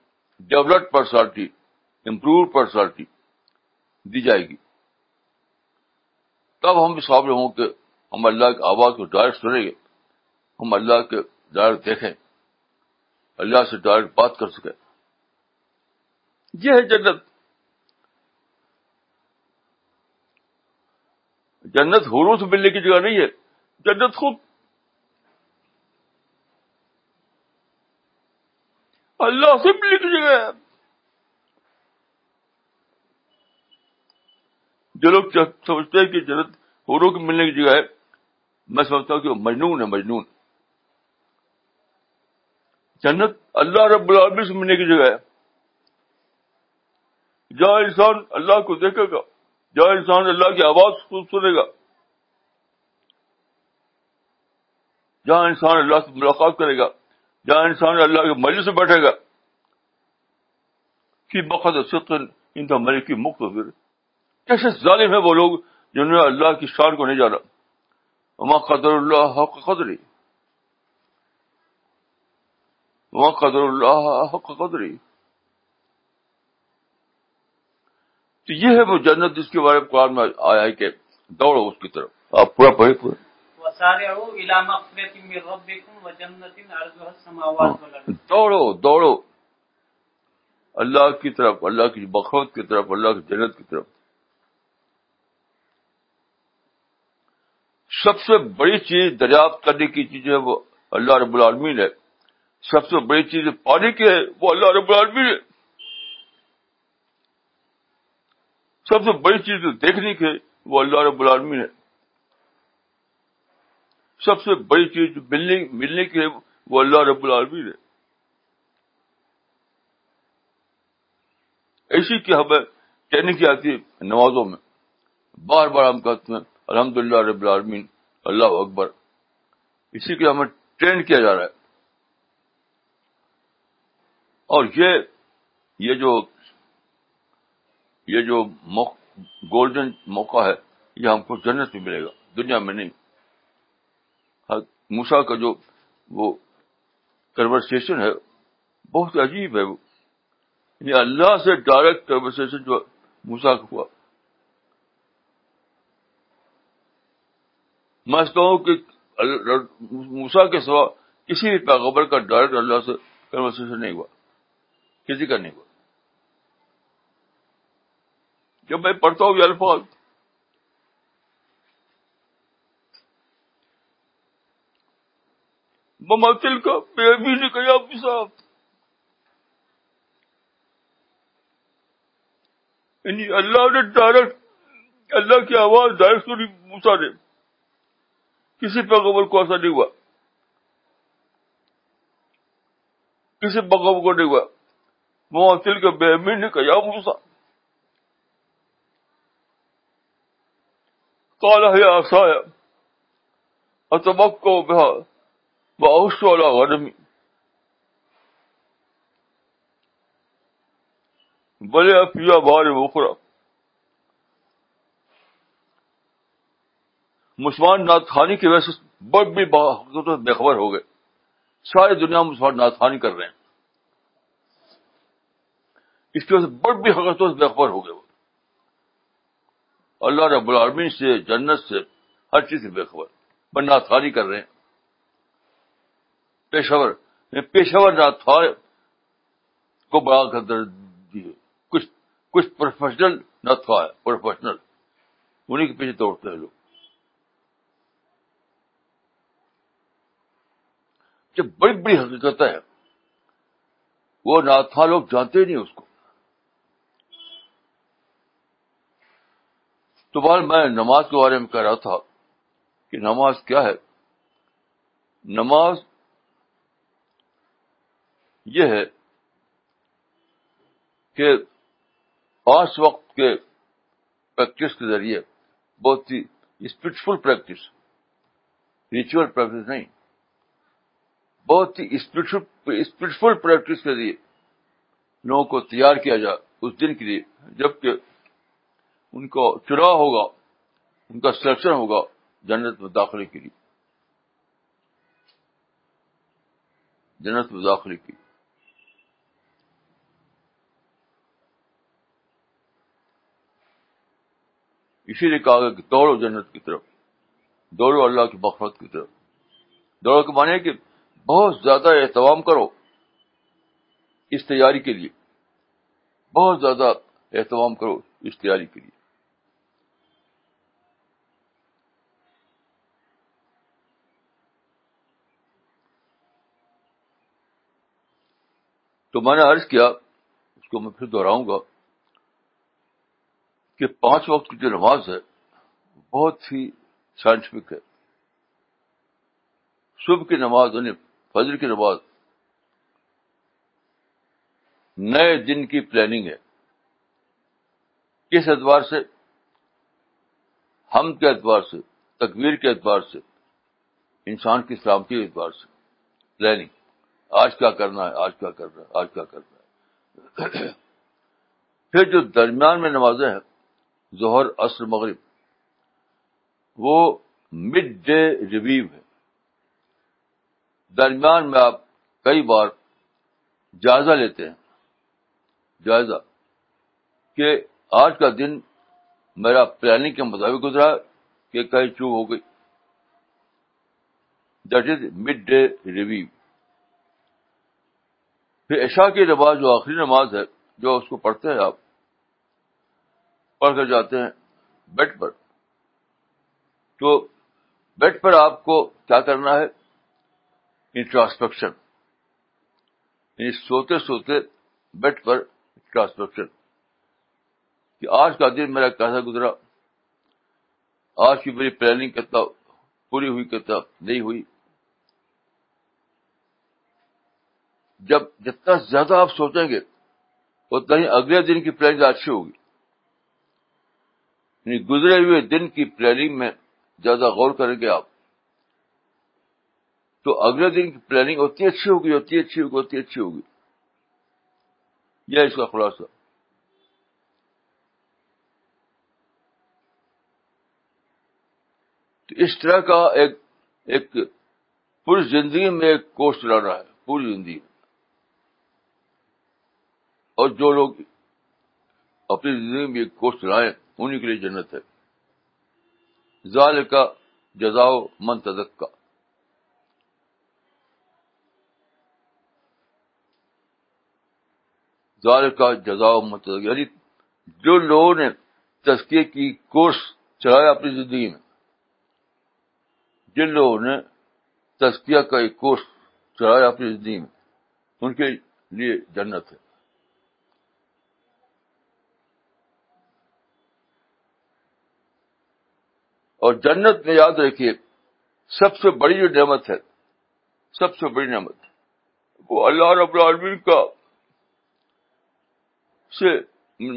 ڈیولپڈ پرسنالٹی امپروو پرسنالٹی دی جائے گی تب ہم سامنے ہوں کہ ہم اللہ کی آواز کو ڈائریکٹ سنیں گے ہم اللہ کے ڈائریکٹ دیکھیں اللہ سے ڈائریکٹ بات کر سکیں یہ ہے جنت جنت حروف ملنے کی جگہ نہیں ہے جنت خود اللہ سے لکھ کی جگہ ہے جو لوگ سمجھتے ہیں کہ جنت ہو ملنے کی جگہ ہے میں سمجھتا ہوں کہ وہ مجنون ہے مجنون جنت اللہ رب العبی سے ملنے کی جگہ ہے جہاں انسان اللہ کو دیکھے گا جہاں انسان اللہ کی آواز سنے گا جہاں انسان اللہ سے ملاقات کرے گا جہاں انسان اللہ کے مجلس سے بیٹھے گا کی ان کا کی مکت پھر کیسے ظالم ہے وہ لوگ جنہوں نے اللہ کی شان کو نہیں جانا قدر اللہ حق قدر اللہ حق قدری تو یہ ہے وہ جنت جس کے بارے میں قرآن میں آیا ہے کہ دوڑو اس کی طرف آپ پورا پڑھے دوڑو دوڑو اللہ کی طرف اللہ کی بخوت کی طرف اللہ کی جنت کی طرف سب سے بڑی چیز دریافت کرنے کی چیز ہے وہ اللہ رب العالمین ہے سب سے بڑی چیز پانی کی ہے وہ اللہ رب العالمین ہے سب سے بڑی چیز دیکھنے کی ہے وہ اللہ رب العالمین ہے سب سے بڑی چیز جو ملنے ملنے کی ہے وہ اللہ رب العالمین ہے ایسی کی ہمیں ٹریننگ کی آتی ہے نمازوں میں بار بار ہم کہتے ہیں الحمد للہ رب العالمین اللہ اکبر اسی کے ہمیں ٹرین کیا جا رہا ہے اور یہ یہ جو یہ جو گولڈن موقع ہے یہ ہم کو جنت میں ملے گا دنیا میں نہیں موسا کا جو وہ کنورسن ہے بہت عجیب ہے وہ یعنی اللہ سے ڈائریکٹ کنورسن جو موسا کا ہوا میں سمجھتا ہوں کہ موسا کے سوا کسی بھی پیغبر کا ڈائریکٹ اللہ سے کنورسن نہیں ہوا کسی کا نہیں ہوا جب میں پڑھتا ہوں یہ الفاظ مماتل کا بے نے کہا آپ یعنی اللہ نے ڈائریکٹ اللہ کی آواز ڈائریکٹ سنی موسا نے کسی پیغمبر کو ایسا نہیں ہوا کسی پیغمبر کو نہیں ہوا مماتل کا بے نے کہا موسا کالا آسا ہے اچبک کو بہار باس اللہ علمی بلے پیا مسلمان خانی کی وجہ سے بڑ بھی بے خبر ہو گئے ساری دنیا مسلمان خانی کر رہے ہیں اس کی وجہ سے بڑ بھی بے خبر ہو گئے وہ اللہ رب العالمین سے جنت سے ہر چیز سے بے خبر ب خانی کر رہے ہیں پیشور یعنی پیشور تھا کو بڑا دیے کچھ کچھ پروفیشنل نہ تھا پروفیشنل انہیں کے پیچھے دوڑتے ہیں لوگ بڑی بڑی حقیقت ہے وہ ناتھا لوگ جانتے نہیں اس کو تو میں نماز کے بارے میں کہہ رہا تھا کہ نماز کیا ہے نماز یہ ہے کہ پانچ وقت کے پریکٹس کے ذریعے بہت ہی اسپرچفل پریکٹس ریچول پریکٹس نہیں بہت ہی اسپرچل پریکٹس کے ذریعے لوگوں کو تیار کیا جائے اس دن کے لیے جبکہ ان کا چرا ہوگا ان کا سلیکشن ہوگا جنت میں داخلے کے لیے جنت میں داخلے کے لیے اسی لیے کہا گیا کہ دوڑو جنت کی طرف دوڑو اللہ کی بخرت کی طرف دوڑو کے مانے کہ بہت زیادہ اہتمام کرو اس تیاری کے لیے بہت زیادہ اہتمام کرو اس تیاری کے لیے تو میں نے عرض کیا اس کو میں پھر دوہراؤں گا کہ پانچ وقت کی جو نماز ہے بہت ہی سائنٹفک ہے صبح کی نماز یعنی فجر کی نماز نئے دن کی پلاننگ ہے کس اعتبار سے ہم کے اعتبار سے تقویر کے اعتبار سے انسان کی سلامتی کے اعتبار سے پلاننگ آج کیا کرنا ہے آج کیا کرنا ہے آج کیا کرنا ہے *clears throat* پھر جو درمیان میں نمازیں ہیں ظہر عصر مغرب وہ مڈ ڈے ریویو ہے درمیان میں آپ کئی بار جائزہ لیتے ہیں جائزہ کہ آج کا دن میرا پلاننگ کے مطابق گزرا کہ کہیں چو ہو گئی that is mid day review پھر عشاء کی نماز جو آخری نماز ہے جو اس کو پڑھتے ہیں آپ پڑھ کر جاتے ہیں بیڈ پر تو بیڈ پر آپ کو کیا کرنا ہے انٹراسپیکشن یعنی سوتے سوتے بیڈ پر انٹراسپیکشن کہ آج کا دن میرا کیسا گزرا آج کی میری پلاننگ کتنا پوری ہوئی کتنا نہیں ہوئی جب جتنا زیادہ آپ سوچیں گے اتنا ہی اگلے دن کی پلاننگ اچھی ہوگی یعنی گزرے ہوئے دن کی پلاننگ میں زیادہ غور کریں گے آپ تو اگلے دن کی پلاننگ اتنی اچھی ہوگی اتنی اچھی ہوگی اتنی اچھی ہوگی یہ اس کا خلاصہ تو اس طرح کا ایک ایک پوری زندگی میں ایک کوس چلانا ہے پوری زندگی میں اور جو لوگ اپنی زندگی میں ایک کورس چلائیں انہیں کے لیے جنت ہے ظال کا جزاؤ جزاؤ من کا کا ظال من تزک یعنی جو لوگوں نے تزکیے کی کورس چلایا اپنی زندگی میں جن لوگوں نے تسکیہ کا ایک کورس چلایا اپنی زندگی میں ان کے لیے جنت ہے اور جنت میں یاد رکھیے سب سے بڑی جو نعمت ہے سب سے بڑی نعمت وہ اللہ رب العالمین کا سے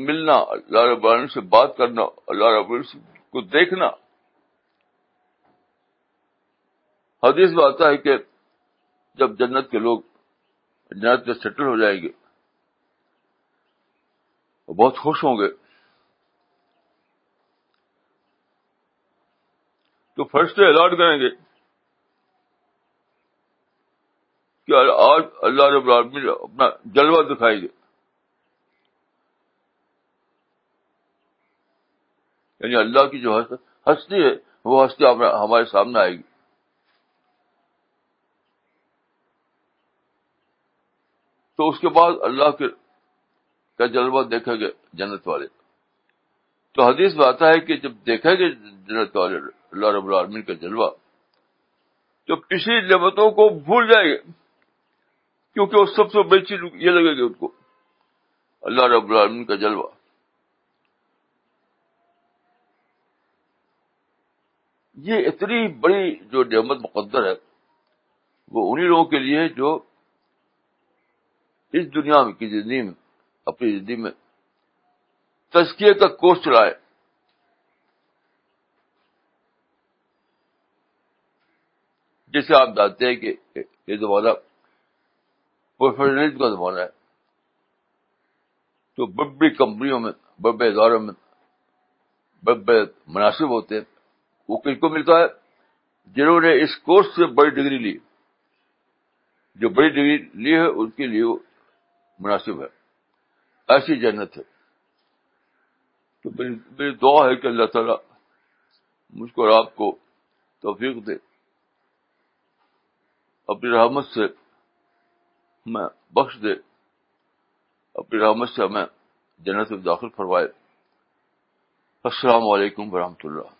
ملنا اللہ رب العالمین سے بات کرنا اللہ رب العالمین کو دیکھنا حدیث میں آتا ہے کہ جب جنت کے لوگ جنت میں سیٹل ہو جائیں گے بہت خوش ہوں گے تو فرشتے الاٹ کریں گے کہ آج اللہ رب العالمین اپنا جلوہ دکھائیں گے یعنی اللہ کی جو ہستی ہے وہ ہستی ہمارے سامنے آئے گی تو اس کے بعد اللہ کے کا جلوہ دیکھیں گے جنت والے تو حدیث آتا ہے کہ جب دیکھیں گے جنت والے اللہ رب العالمین کا جلوہ تو کسی نعمتوں کو بھول جائے گا کیونکہ وہ سب سے بڑی چیز یہ لگے گی ان کو اللہ رب العالمین کا جلوہ یہ اتنی بڑی جو نعمت مقدر ہے وہ انہی لوگوں کے لیے جو اس دنیا میں کی زندگی میں اپنی زندگی میں تزکیے کا کوش چلائے جسے آپ جانتے ہیں کہ یہ زمانہ پروفیشنلزم کا زمانہ ہے تو بڑی کمپنیوں میں بڑے اداروں میں مناسب ہوتے ہیں وہ کن کو ملتا ہے جنہوں نے اس کورس سے بڑی ڈگری لی جو بڑی ڈگری لی ہے ان کے لیے وہ مناسب ہے ایسی جنت ہے تو میری دعا ہے کہ اللہ تعالیٰ مجھ کو اور آپ کو توفیق دے اپنی رحمت سے ہمیں بخش دے اپنی رحمت سے ہمیں جنت میں داخل فرمائے السلام علیکم ورحمۃ اللہ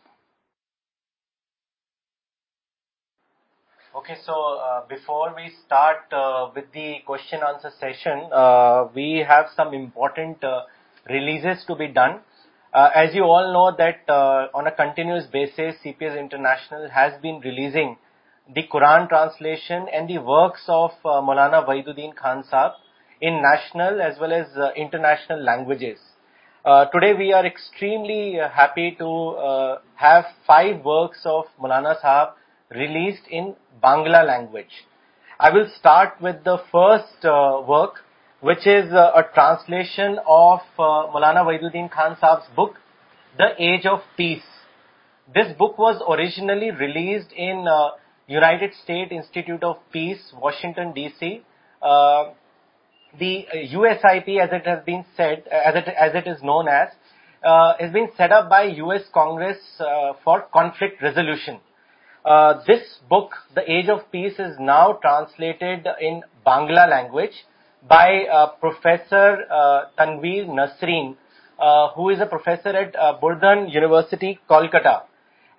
Okay, so uh, before we start uh, with the question answer session, uh, we have some important uh, releases to be done. Uh, as you all know that uh, on a continuous basis, CPS International has been releasing uh, the Quran translation and the works of Maulana Wahiduddin Khan Sahib in national as well as international languages today we are extremely happy to have five works of Maulana Sahib released in Bangla language I will start with the first work which is a translation of Maulana Wahiduddin Khan Sahib book the age of peace this book was originally released in United States Institute of Peace, Washington, D.C. Uh, the USIP, as it has been said, uh, as it is known as, uh, has been set up by U.S. Congress for conflict resolution. This book, The Age of Peace, is now translated in Bangla language by Professor Tanveer Nasreen, who is a professor at Burdhan University, Kolkata.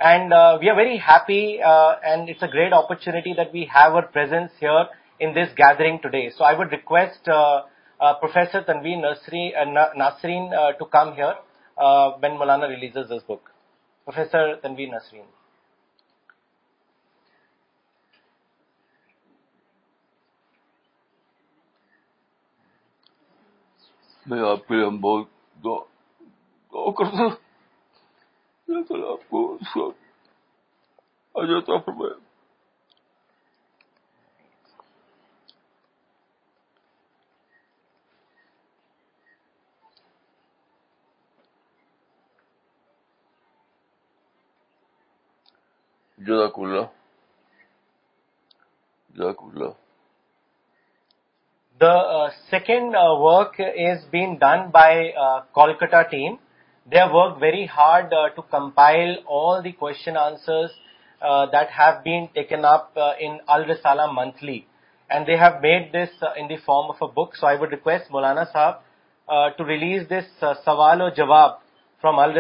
And we are very happy and it's a great opportunity that we have ourselves here in this gathering ٹے so I would request professor Tanvir Nasreen to come here been Maulana releases this book professor Tanvir Nasrin بالکل آپ کو second work is been done by Kolkata team they have work very hard to compile all the question answer that have be Al-Risala monthly and they have made this in the form of a book so I would request Maulana sahib to release this سوال اور جواب فرام ال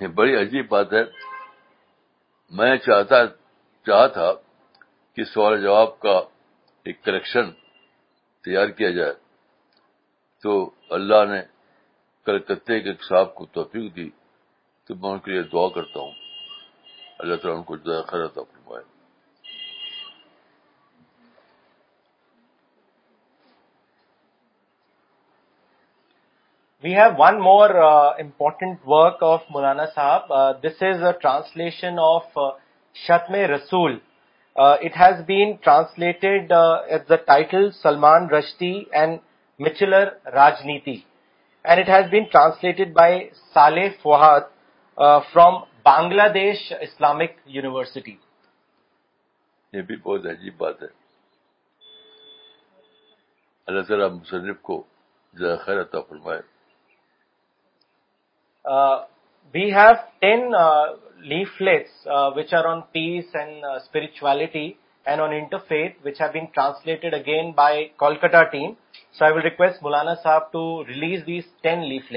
یہ بڑی عجیب بات ہے میں چاہتا چاہ تھا کہ سوال جواب کا ایک کلیکشن تیار کیا جائے تو اللہ نے کلکتے کے ایک صاحب کو توفیق دی تو میں ان کے لیے دعا کرتا ہوں اللہ تعالیٰ ان کو we have one more important work of Maulana sahab this is a translation of Shatam Rasool it has been translated at the title Salman Rushdie and مچلر راجنیتی and it has been translated by Saleh Fawad uh, from Bangladesh Islamic University. یہ بھی بہت عجیب بات ہے اللہ تعالیٰ مصنف کو خیر عطا فرمائے we have ten leaflets which are on peace and spirituality and on interfaith which high translate again by Kolkata team so I will request Maulana sahab to release these leaflet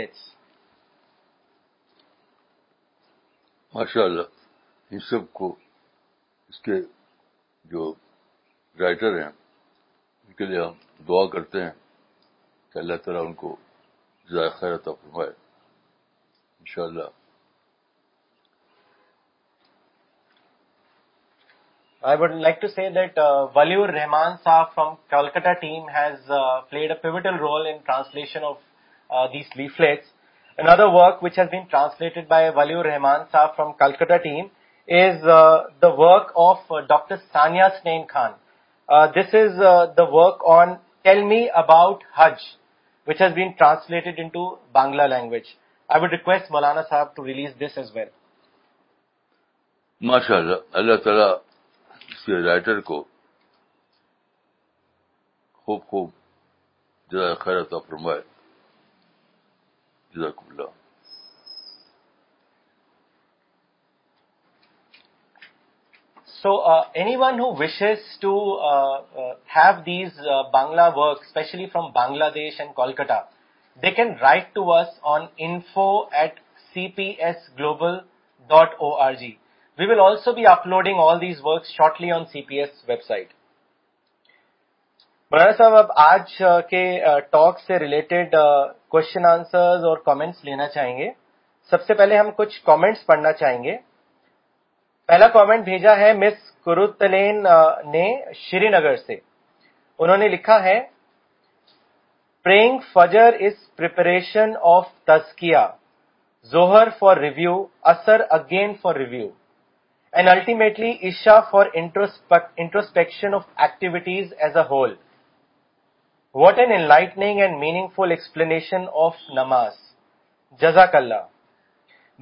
ماشاء اللہ ان سب کو اس کے جو رائٹر ہیں ان کے لیے ہم دعا کرتے ہیں کہ اللہ تعالیٰ ان کو ذائقہ طاق ان شاء اللہ I would like to say that Waliur Rahman sahab from Kolkata team has played a pivotal role in translation of the leaflets and other work which has been translated by Waliur Rahman Shah from Kolkata team is the work of doc Saniya Ahsan Khan this is the work on tell me about Hajj which has been translated into Bangla language I would request Maulana sahab to release this is well اس کے رائٹر کو خوب خوبر so anyone who wishes to have these Bangla وک especially from Bangladesh and Kolkata they can write to us on info at C P S global dot O R G we will also be uploading all these books shortly on C P S website Maulana sahab اب آج کے ٹاک سے ریلیٹڈ کوشچن آنسر اور کامنٹس لینا چاہیں گے سب سے پہلے ہم کچھ کامنٹس پڑھنا چاہیں گے پہلا کامنٹ بھیجا ہے مس کرتلین نے شری نگر سے انہوں نے لکھا ہے praying Fajr is preparation of tazkiya Zuhr for review Asr again for review and ultimately Isha for introspection of activities as a whole what and enlightening and meaningful explanation of namaz جزاک اللہ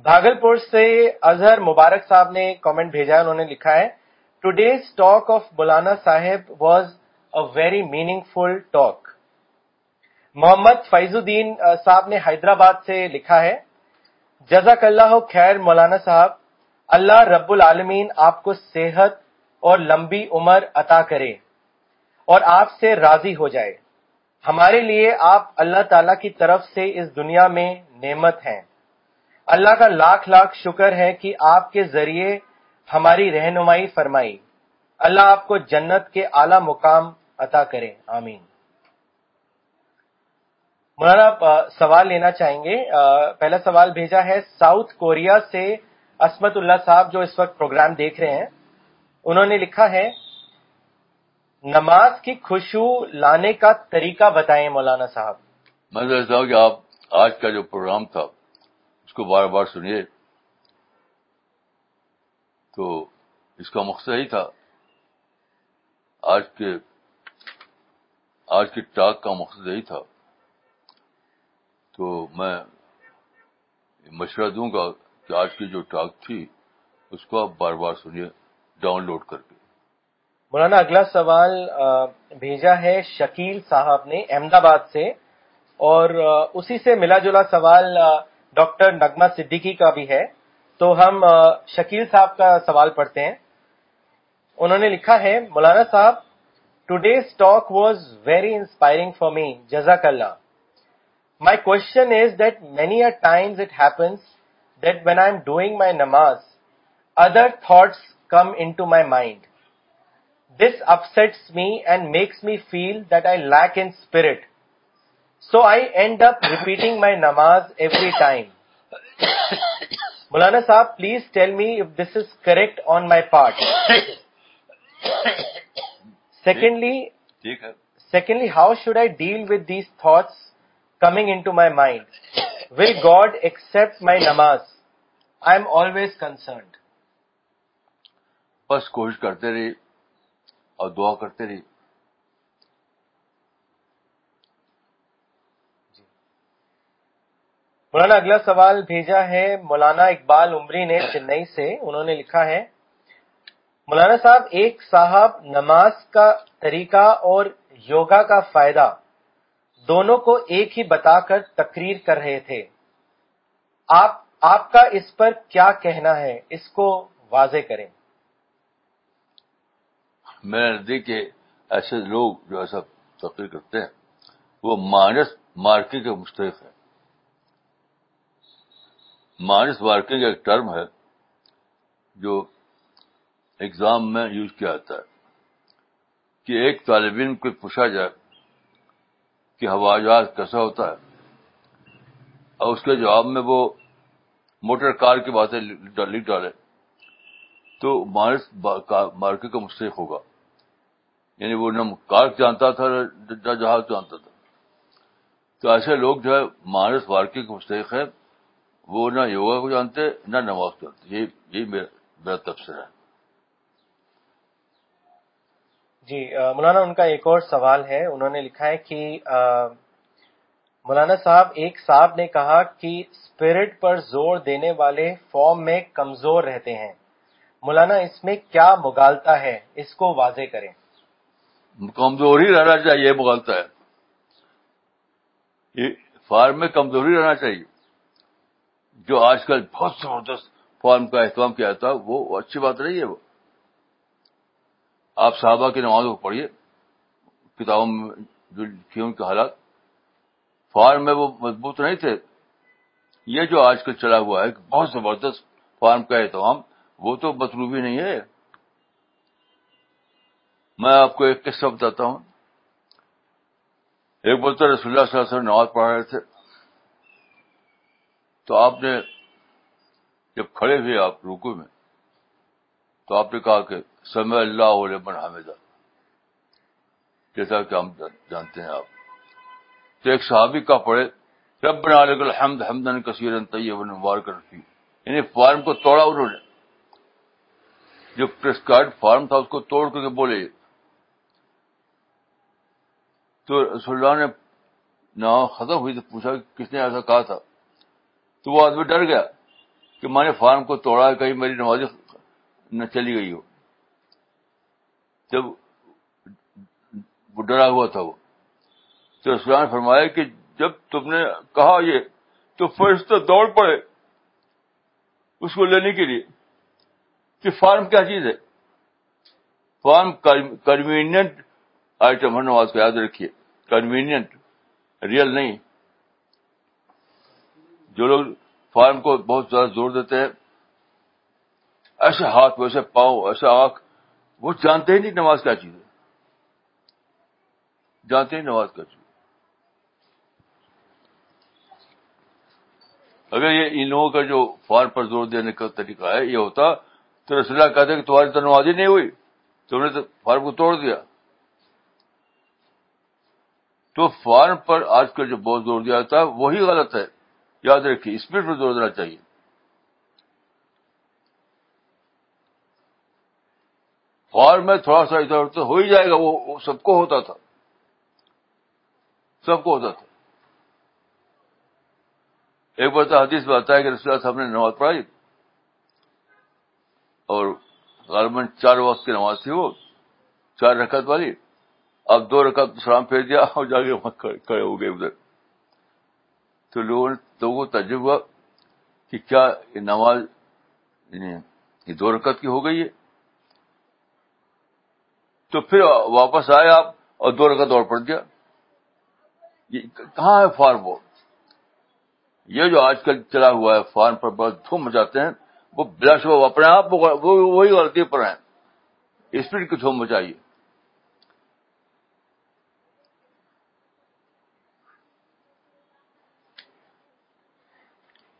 بھاگل پور سے اظہر مبارک صاحب نے کامنٹ بھیجا ہے انہوں نے لکھا ہے today's talk of Maulana sahab was a very meaningful talk Muhammad Faiz Uddin sahab نے حیدرآباد سے لکھا ہے جزاک اللہ خیر مولانا صاحب اللہ رب العالمین آپ کو صحت اور لمبی عمر عطا کرے اور آپ سے راضی ہو جائے ہمارے لیے آپ اللہ تعالی کی طرف سے اس دنیا میں نعمت ہیں اللہ کا لاکھ لاکھ شکر ہے کہ آپ کے ذریعے ہماری رہنمائی فرمائی اللہ آپ کو جنت کے اعلی مقام عطا کرے آمین مولانا سوال لینا چاہیں گے پہلا سوال بھیجا ہے ساؤتھ کوریا سے اسمت اللہ صاحب جو اس وقت پروگرام دیکھ رہے ہیں انہوں نے لکھا ہے نماز کی خوشبو لانے کا طریقہ بتائیں مولانا صاحب میں سمجھتا ہوں کہ آپ آج کا جو پروگرام تھا اس کو بار بار سنیے تو اس کا مقصد ہی تھا آج کے آج کے ٹاک کا مقصد یہی تھا تو میں مشورہ دوں گا کہ آج کی جو ٹاک تھی اس کو آپ بار بار سنیے ڈاؤن لوڈ کر کے مولانا اگلا سوال بھیجا ہے شکیل صاحب نے احمد آباد سے اور اسی سے ملا جلا سوال ڈاکٹر نگما صدیقی کا بھی ہے تو ہم شکیل صاحب کا سوال پڑھتے ہیں انہوں نے لکھا ہے Maulana sahab today's talk was very inspiring for me جزاک اللہ my question is that many times it happens that when I am doing my namaz other thoughts come into my mind this upsets me and makes me feel that I lack in spirit so I end up repeating my namaz every time Maulana sahab please tell me if this is correct on my part secondly secondly how should I deal with these thoughts coming into my mind God God accept my namaz I am always concerned بس کوشش کرتے رہی اور دعا کرتے رہی مولانا اگلا سوال بھیجا ہے مولانا اقبال عمری نے چنئی سے انہوں نے لکھا ہے مولانا صاحب ایک صاحب نماز کا طریقہ اور یوگا کا فائدہ دونوں کو ایک ہی بتا کر تقریر کر رہے تھے آپ آپ کا اس پر کیا کہنا ہے اس کو واضح کریں دیکھ کہ ایسے لوگ جو ایسا تقریر کرتے ہیں وہ مائنس مارکیٹ کے مستحق ہے مائنس مارکنگ ایک ٹرم ہے جو ایگزام میں یوز کیا جاتا ہے کہ ایک طالب علم کو پوچھا جائے کہ ہوا جہاز کیسا ہوتا ہے اور اس کے جواب میں وہ موٹر کار کی باتیں لکھ ڈالے تو مارس مارکیٹ کا مستحق ہوگا یعنی وہ نہ کار جانتا تھا نہ جہاز جانتا تھا تو ایسے لوگ جو ہے مارس وارکی کا مستحق ہے وہ نہ یوگا کو جانتے نہ نماز کو جانتے میرا تبصرہ ہے جی مولانا ان کا ایک اور سوال ہے انہوں نے لکھا ہے کہ مولانا صاحب ایک صاحب نے کہا کہ اسپرٹ پر زور دینے والے فارم میں کمزور رہتے ہیں مولانا اس میں کیا مغالتا ہے اس کو واضح کریں کمزوری رہنا چاہیے مغالتا ہے فارم میں کمزوری رہنا چاہیے جو آج کل بہت زبردست فارم کا اہتمام کیا تھا وہ اچھی بات نہیں ہے وہ آپ صحابہ کی نمازوں کو پڑھیے کتابوں میں جو ان کے حالات فارم میں وہ مضبوط نہیں تھے یہ جو آج کل چلا ہوا ہے بہت زبردست فارم کا اہتمام وہ تو مطلوبی نہیں ہے میں آپ کو ایک قصہ بتاتا ہوں ایک بولتے رسول اللہ صلی اللہ علیہ وسلم نماز پڑھ رہے تھے تو آپ نے جب کھڑے ہوئے آپ روکو میں تو آپ نے کہا کہ سمے اللہ علیہ جیسا کہ ہم جانتے ہیں آپ تو ایک صحابی کا پڑے کثیر طیب مبارک گا یعنی فارم کو توڑا انہوں نے جو فارم تھا اس کو توڑ کر کے بولے تو رسول اللہ نے ختم ہوئی تو پوچھا کہ کس نے ایسا کہا تھا تو وہ آدمی ڈر گیا کہ میں نے فارم کو توڑا کہیں میری نماز نہ چلی گئی ہو جب وہ ڈرا ہوا تھا وہ تو رسول نے فرمایا کہ جب تم نے کہا یہ تو فرشتہ دوڑ پڑے اس کو لینے کے لیے کہ فارم کیا چیز ہے فارم کنوینئنٹ آئٹم ہے نواز کو یاد رکھیے کنوینئنٹ ریئل نہیں جو لوگ فارم کو بہت زیادہ زور دیتے ہیں ایسے ہاتھ ویسے پاؤں ایسے آنکھ وہ جانتے ہی نہیں نماز کیا چیز ہے جانتے ہی نماز کیا چیز اگر یہ ان لوگوں کا جو فارم پر زور دینے کا طریقہ ہے یہ ہوتا تو رسول اللہ کہتے ہیں کہ تمہاری تو ہی نہیں ہوئی تم نے تو فارم کو توڑ دیا تو فارم پر آج کل جو بہت زور دیا جاتا ہے وہی غلط ہے یاد رکھیے اسپیڈ پر زور دینا چاہیے میں تھوڑا سا ادھر ادھر ہو ہی جائے گا وہ سب کو ہوتا تھا سب کو ہوتا تھا ایک بار تو حدیث آتا ہے کہ رسول صاحب نے نماز پڑھائی اور غالباً چار وقت کی نماز تھی وہ چار رکعت والی اب دو رکعت سلام پھیر دیا اور جا کے وہاں کھڑے ہو گئے ادھر تو لوگوں نے لوگوں کو کیا یہ نماز یعنی دو رکعت کی ہو گئی ہے تو پھر واپس آئے آپ اور دو رکھا دوڑ پڑ گیا یہ کہاں ہے فارم وہ یہ جو آج کل چلا ہوا ہے فارم پر بہت دھوم وہ ہیں وہ واپر ہیں آپ وہی غلطی پر ہیں اسپیڈ کی دھوم مچائیے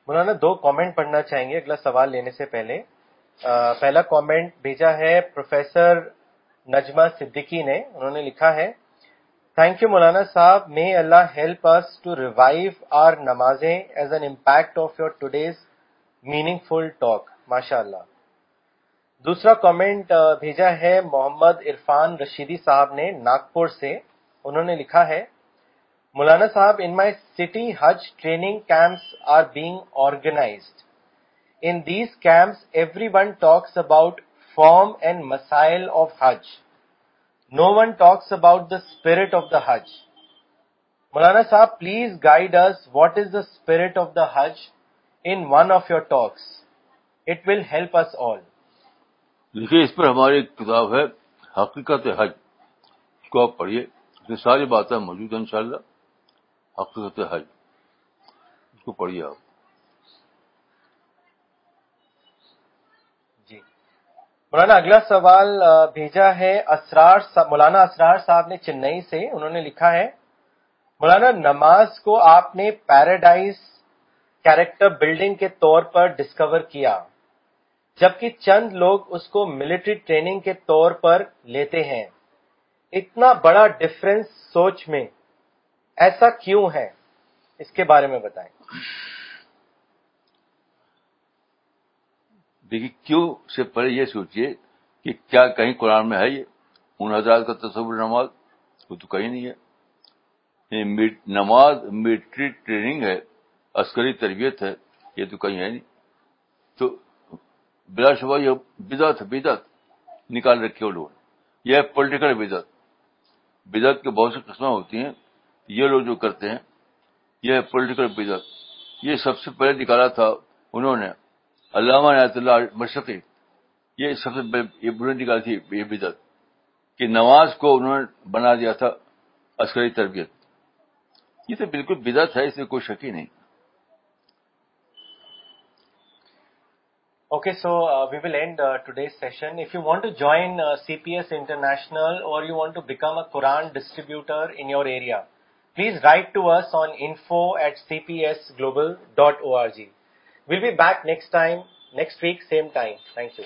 مولانا دو کامنٹ پڑھنا چاہیں گے اگلا سوال لینے سے پہلے پہلا کامنٹ بھیجا ہے پروفیسر نجمہ صدیقی نے انہوں نے لکھا ہے thank you Maulana Sahab may Allah help us to revive our نمازیں as an impact of your today's meaningful talk ماشاء اللہ دوسرا کامنٹ بھیجا ہے محمد عرفان رشیدی صاحب نے ناگپور سے انہوں نے لکھا ہے Maulana sahab in my city Hajj training camps are being organised in these camps everyone talks about form and masail of Hajj no one talks about the spirit of the Hajj Maulana sahab please guide us what is the spirit of the Hajj in one of your talks it will help us all دیکھیے اس پر ہماری ایک کتاب ہے حقیقت حج اس کو آپ پڑھیے ساری باتیں موجود ہیں انشاءاللہ حقیقت حج اس کو پڑھیے آپ مولانا اگلا سوال بھیجا ہے اسرار مولانا اسرار صاحب نے چنئی سے انہوں نے لکھا ہے مولانا نماز کو آپ نے پیراڈائز کیریکٹر بلڈنگ کے طور پر ڈسکور کیا جبکہ چند لوگ اس کو ملٹری ٹریننگ کے طور پر لیتے ہیں اتنا بڑا ڈفرینس سوچ میں ایسا کیوں ہے اس کے بارے میں بتائیں دیکھیے کیوں سے پہلے یہ سوچیے کہ کیا کہیں قرآن میں ہے یہ ان حضرات کا تصور نماز وہ تو کہیں نہیں ہے یعنی نماز ملٹری ٹریننگ ہے عسکری تربیت ہے یہ تو کہیں ہے نہیں تو بلا شبہ یہ بدعت بدعت نکال رکھی ہو لوگوں نے یہ پولیٹیکل بدعت بدعت کے بہت سی قسمیں ہوتی ہیں یہ لوگ جو کرتے ہیں یہ پولیٹیکل بدعت یہ سب سے پہلے نکالا تھا انہوں نے علامہ رحت اللہ مشرقی یہ سب سے یہ بری نکال تھی یہ بدل کہ نماز کو انہوں نے بنا دیا تھا عسکری تربیت یہ تو بالکل بدت ہے اس میں کوئی شکی نہیں okay so we will end today session if you want to join C P S international or you want to become a Quran distributor in your area please write to us on info at C P S global dot O R G we'll back next time next week same time thank you